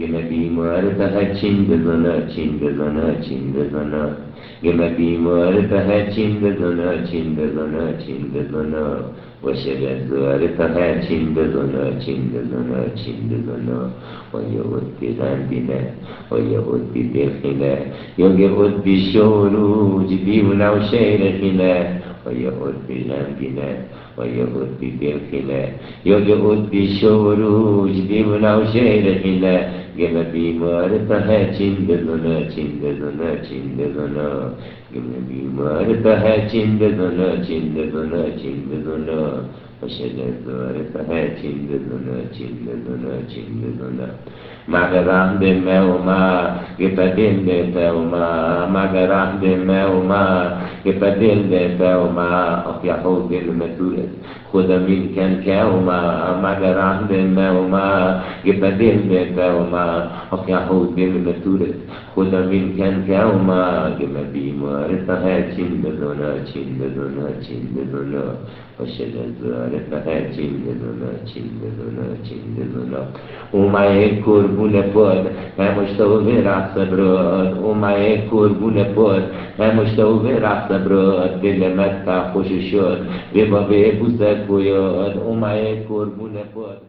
گمه بیمار فقط چین بزنه چین بزنه چین بزنه. گمه بیمار فقط چین بزنه چین بزنه چین بزنه. و شگردار فقط چین بزنه چین بزنه چین بزنه. و یه بی غنبینه و یه بی دلخینه یا بی شوروج بیونه و شیرخینه و یه بی غنبینه و یه بی دلخینه یا بی شوروج بیونه و شیرخینه گمه بیمار ته چین بزنه چین بزنه چین بزنه گمه بیمار ته چین بزنه چین بزنه چین بزنه وشجر دار ته چین بزنه چین بزنه چین بزنه مغرم به موما يفدل بتوما مغرم به موما يفدل بتوما أخ يحوض المسؤول خود من كان كوما مغرم به موما يفدل بتوما أخ يحوض المسؤول خود من كان كوما كما بمارسها چين بدونا چين بدونا چين بدونا وشجر زارفها چين بدونا چين بدونا چين بدونا وما يكون قربون پاد من مشتاق به رقص براد. اومه قربون پاد من مشتاق به رقص براد. دل مستم خوش شد. به با به بوسه کویاد اومه قربون پاد